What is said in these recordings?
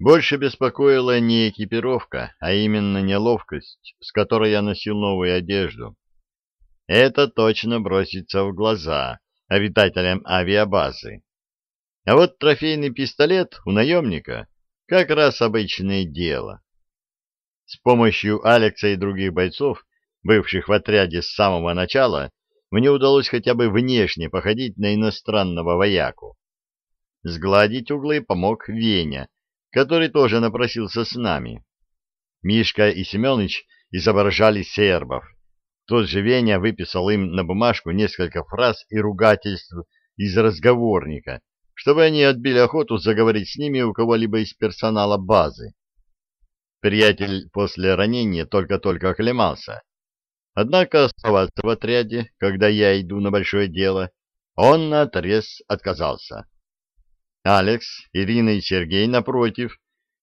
Больше беспокоила не экипировка, а именно неловкость, с которой я носил новую одежду. Это точно бросится в глаза обитателям авиабазы. А вот трофейный пистолет у наемника как раз обычное дело. С помощью Алекса и других бойцов, бывших в отряде с самого начала, мне удалось хотя бы внешне походить на иностранного вояку. Сгладить углы помог Веня, который тоже напросился с нами. Мишка и Семенович изображали сербов. Тот же Веня выписал им на бумажку несколько фраз и ругательств из разговорника, чтобы они отбили охоту заговорить с ними у кого-либо из персонала базы. Приятель после ранения только-только оклемался. Однако оставаться в отряде, когда я иду на большое дело, он наотрез отказался. Алекс, Ирина и Сергей, напротив,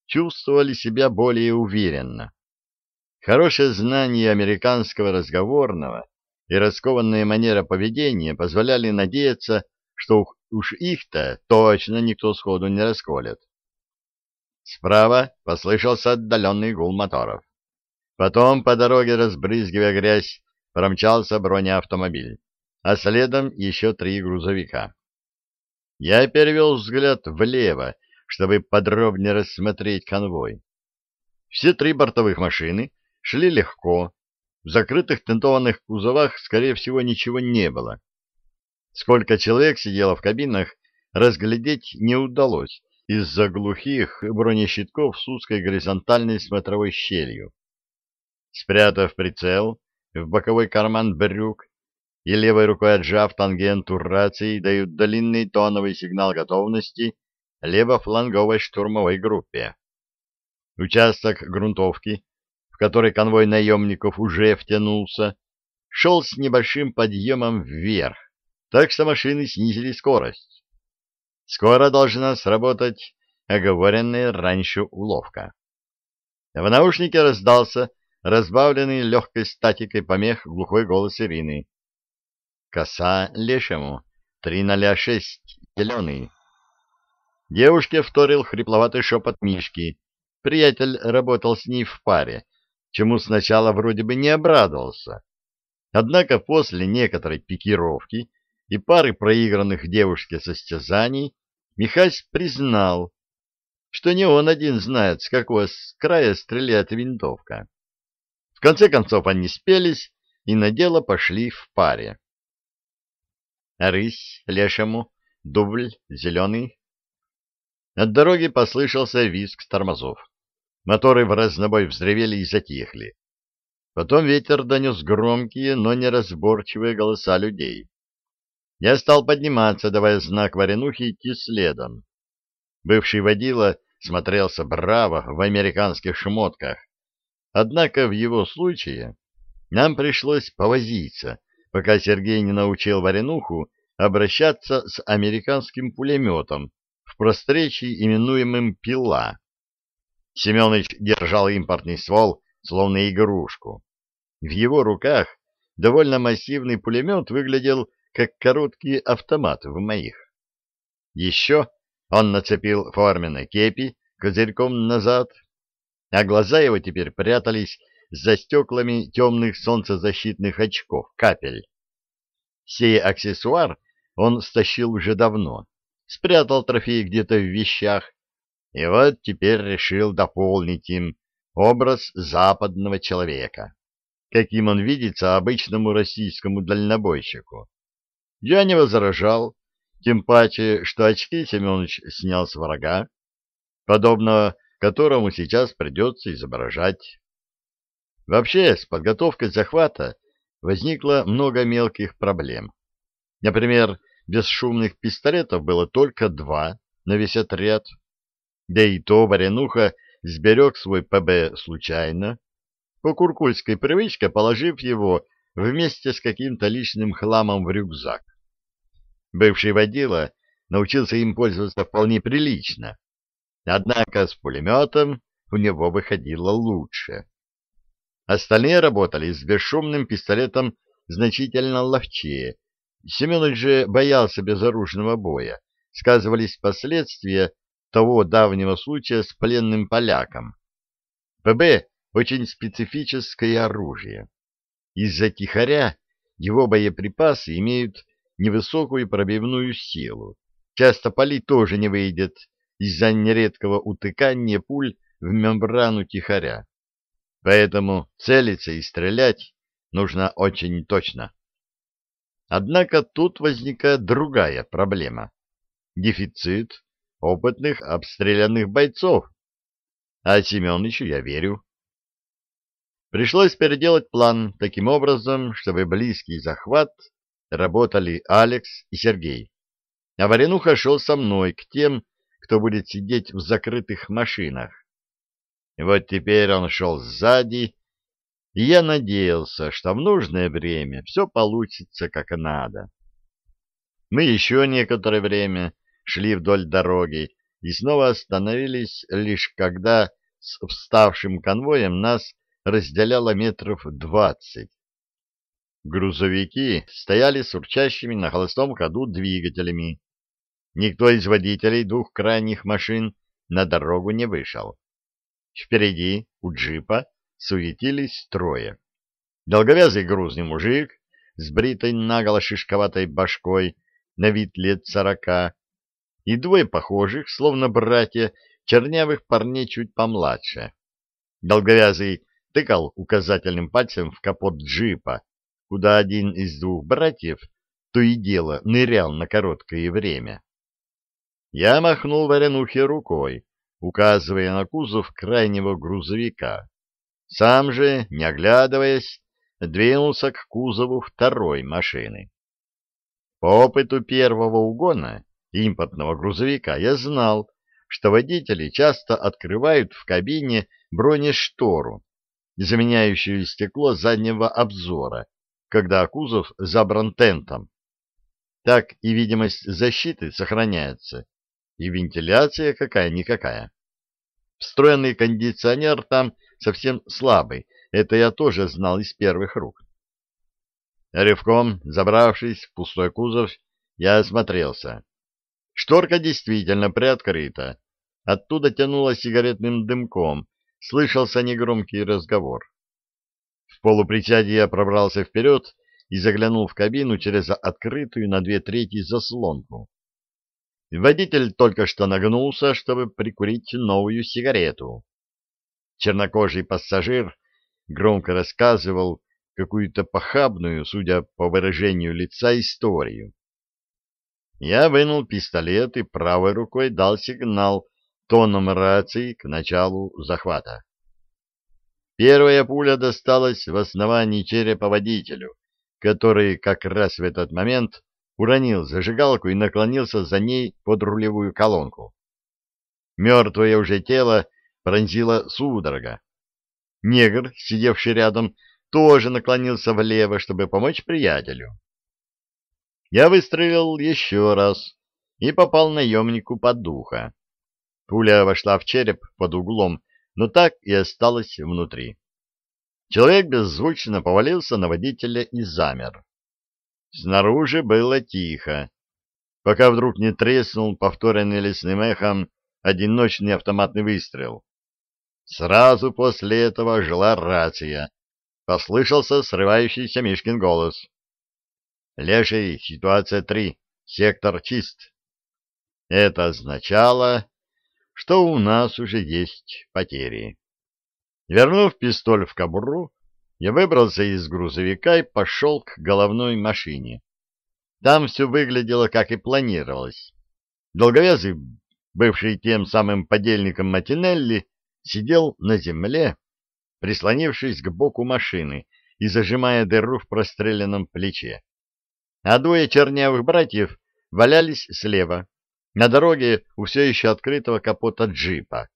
чувствовали себя более уверенно. Хорошее знание американского разговорного и раскованная манера поведения позволяли надеяться, что уж их-то точно никто сходу не расколет. Справа послышался отдаленный гул моторов. Потом по дороге, разбрызгивая грязь, промчался бронеавтомобиль, а следом еще три грузовика. Я перевел взгляд влево, чтобы подробнее рассмотреть конвой. Все три бортовых машины шли легко. В закрытых тентованных кузовах, скорее всего, ничего не было. Сколько человек сидело в кабинах, разглядеть не удалось из-за глухих бронещитков с узкой горизонтальной смотровой щелью. Спрятав прицел в боковой карман брюк, и левой рукой отжав тангенту рации, дают длинный тоновый сигнал готовности левофланговой штурмовой группе. Участок грунтовки, в который конвой наемников уже втянулся, шел с небольшим подъемом вверх, так что машины снизили скорость. Скоро должна сработать оговоренная раньше уловка. В наушнике раздался разбавленный легкой статикой помех глухой голос Ирины. Коса лешему. Три ноля шесть. Зеленый. Девушке вторил хрипловатый шепот Мишки. Приятель работал с ней в паре, чему сначала вроде бы не обрадовался. Однако после некоторой пикировки и пары проигранных девушке состязаний Михась признал, что не он один знает, с какого края стреляет винтовка. В конце концов они спелись и на дело пошли в паре рысь лешему, дубль зеленый. От дороги послышался визг тормозов. Моторы в разнобой взревели и затихли. Потом ветер донес громкие, но неразборчивые голоса людей. Я стал подниматься, давая знак Варенухе идти следом. Бывший водила смотрелся браво в американских шмотках. Однако в его случае нам пришлось повозиться, пока Сергей не научил Варенуху обращаться с американским пулеметом в простречии, именуемым «пила». Семенович держал импортный ствол, словно игрушку. В его руках довольно массивный пулемет выглядел как короткий автомат в моих. Еще он нацепил форменной кепи козырьком назад, а глаза его теперь прятались за стеклами темных солнцезащитных очков, капель. Сей аксессуар он стащил уже давно, спрятал трофей где-то в вещах, и вот теперь решил дополнить им образ западного человека, каким он видится обычному российскому дальнобойщику. Я не возражал, тем паче, что очки Семенович снял с врага, подобного которому сейчас придется изображать. Вообще, с подготовкой захвата возникло много мелких проблем. Например, бесшумных пистолетов было только два на весь отряд, да и то Варенуха сберег свой ПБ случайно, по куркульской привычке положив его вместе с каким-то личным хламом в рюкзак. Бывший водила научился им пользоваться вполне прилично, однако с пулеметом у него выходило лучше. Остальные работали с бесшумным пистолетом значительно ловчее. Семенович же боялся безоружного боя. Сказывались последствия того давнего случая с пленным поляком. ПБ — очень специфическое оружие. Из-за тихоря его боеприпасы имеют невысокую пробивную силу. Часто палить тоже не выйдет из-за нередкого утыкания пуль в мембрану тихоря. Поэтому целиться и стрелять нужно очень точно. Однако тут возникает другая проблема. Дефицит опытных обстрелянных бойцов. А Семеновичу я верю. Пришлось переделать план таким образом, чтобы близкий захват работали Алекс и Сергей. А Варенуха шел со мной к тем, кто будет сидеть в закрытых машинах. Вот теперь он шел сзади, и я надеялся, что в нужное время все получится как надо. Мы еще некоторое время шли вдоль дороги и снова остановились лишь когда с вставшим конвоем нас разделяло метров двадцать. Грузовики стояли с урчащими на холостом ходу двигателями. Никто из водителей двух крайних машин на дорогу не вышел. Впереди, у джипа, суетились трое. Долговязый грузный мужик с бритой наголо шишковатой башкой, на вид лет сорока, и двое похожих, словно братья, чернявых парней чуть помладше. Долговязый тыкал указательным пальцем в капот джипа, куда один из двух братьев то и дело нырял на короткое время. Я махнул Варенухе рукой, указывая на кузов крайнего грузовика. Сам же, не оглядываясь, двинулся к кузову второй машины. По опыту первого угона импортного грузовика я знал, что водители часто открывают в кабине бронештору, заменяющую стекло заднего обзора, когда кузов забран тентом. Так и видимость защиты сохраняется, и вентиляция какая-никакая. Встроенный кондиционер там совсем слабый, это я тоже знал из первых рук. Ревком, забравшись в пустой кузов, я осмотрелся. Шторка действительно приоткрыта. Оттуда тянуло сигаретным дымком, слышался негромкий разговор. В полуприсяде я пробрался вперед и заглянул в кабину через открытую на две трети заслонку. Водитель только что нагнулся, чтобы прикурить новую сигарету. Чернокожий пассажир громко рассказывал какую-то похабную, судя по выражению лица, историю. Я вынул пистолет и правой рукой дал сигнал тоном рации к началу захвата. Первая пуля досталась в основании черепа водителю, который как раз в этот момент уронил зажигалку и наклонился за ней под рулевую колонку. Мертвое уже тело пронзило судорога. Негр, сидевший рядом, тоже наклонился влево, чтобы помочь приятелю. Я выстрелил еще раз и попал наемнику под духо. Пуля вошла в череп под углом, но так и осталась внутри. Человек беззвучно повалился на водителя и замер. Снаружи было тихо, пока вдруг не треснул повторенный лесным эхом одиночный автоматный выстрел. Сразу после этого жила рация. Послышался срывающийся Мишкин голос. «Леший, ситуация три, сектор чист». Это означало, что у нас уже есть потери. Вернув пистоль в кобуру, я выбрался из грузовика и пошел к головной машине. Там все выглядело, как и планировалось. Долговязый, бывший тем самым подельником Матинелли, сидел на земле, прислонившись к боку машины и зажимая дыру в простреленном плече. А двое чернявых братьев валялись слева, на дороге у все еще открытого капота джипа.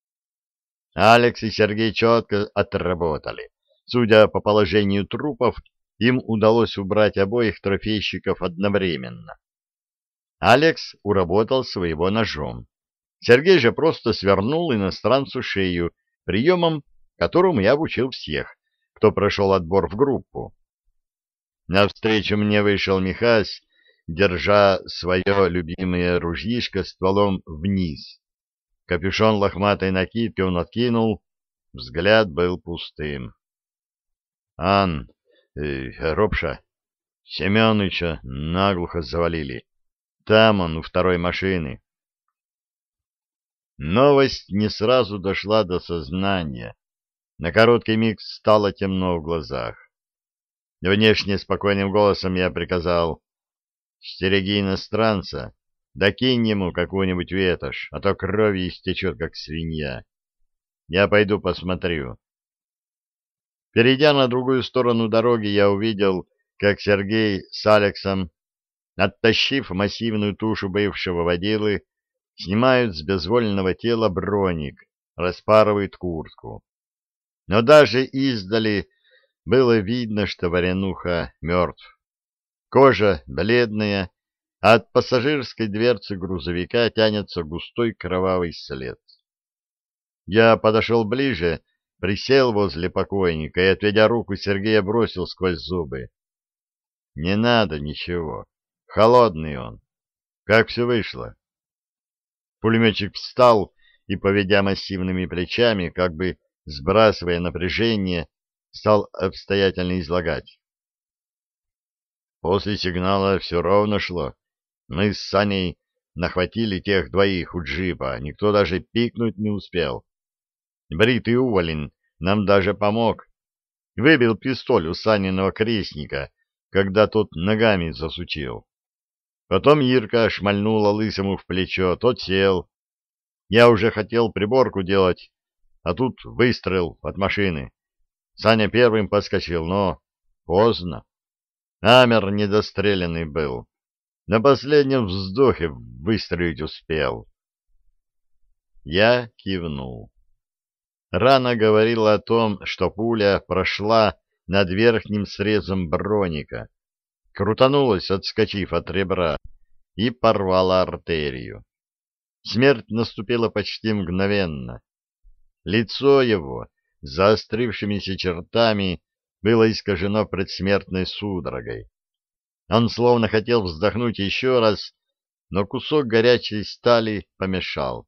Алекс и Сергей четко отработали. Судя по положению трупов, им удалось убрать обоих трофейщиков одновременно. Алекс уработал своего ножом. Сергей же просто свернул иностранцу шею приемом, которому я обучил всех, кто прошел отбор в группу. Навстречу мне вышел Михась, держа свое любимое ружьишко стволом вниз. Капюшон лохматой накидки он откинул, взгляд был пустым. — Ан, э, Робша, Семеныча наглухо завалили. Там он, у второй машины. Новость не сразу дошла до сознания. На короткий миг стало темно в глазах. Внешне спокойным голосом я приказал «Стереги иностранца, да кинь ему какую-нибудь ветошь, а то крови истечет, как свинья. Я пойду посмотрю». Перейдя на другую сторону дороги, я увидел, как Сергей с Алексом, оттащив массивную тушу бывшего водилы, снимают с безвольного тела броник, распарывают куртку. Но даже издали было видно, что Варенуха мертв. Кожа бледная, а от пассажирской дверцы грузовика тянется густой кровавый след. Я подошел ближе, присел возле покойника и, отведя руку, Сергея бросил сквозь зубы. Не надо ничего. Холодный он. Как все вышло? Пулеметчик встал и, поведя массивными плечами, как бы сбрасывая напряжение, стал обстоятельно излагать. После сигнала все ровно шло. Мы с Саней нахватили тех двоих у джипа, никто даже пикнуть не успел. Бритый уволен нам даже помог. Выбил пистоль у Саниного крестника, когда тот ногами засучил. Потом Ирка шмальнула лысому в плечо, тот сел. Я уже хотел приборку делать, а тут выстрел от машины. Саня первым подскочил, но поздно. Амер недостреленный был. На последнем вздохе выстрелить успел. Я кивнул. Рана говорила о том, что пуля прошла над верхним срезом броника, крутанулась, отскочив от ребра, и порвала артерию. Смерть наступила почти мгновенно. Лицо его заострившимися чертами было искажено предсмертной судорогой. Он словно хотел вздохнуть еще раз, но кусок горячей стали помешал.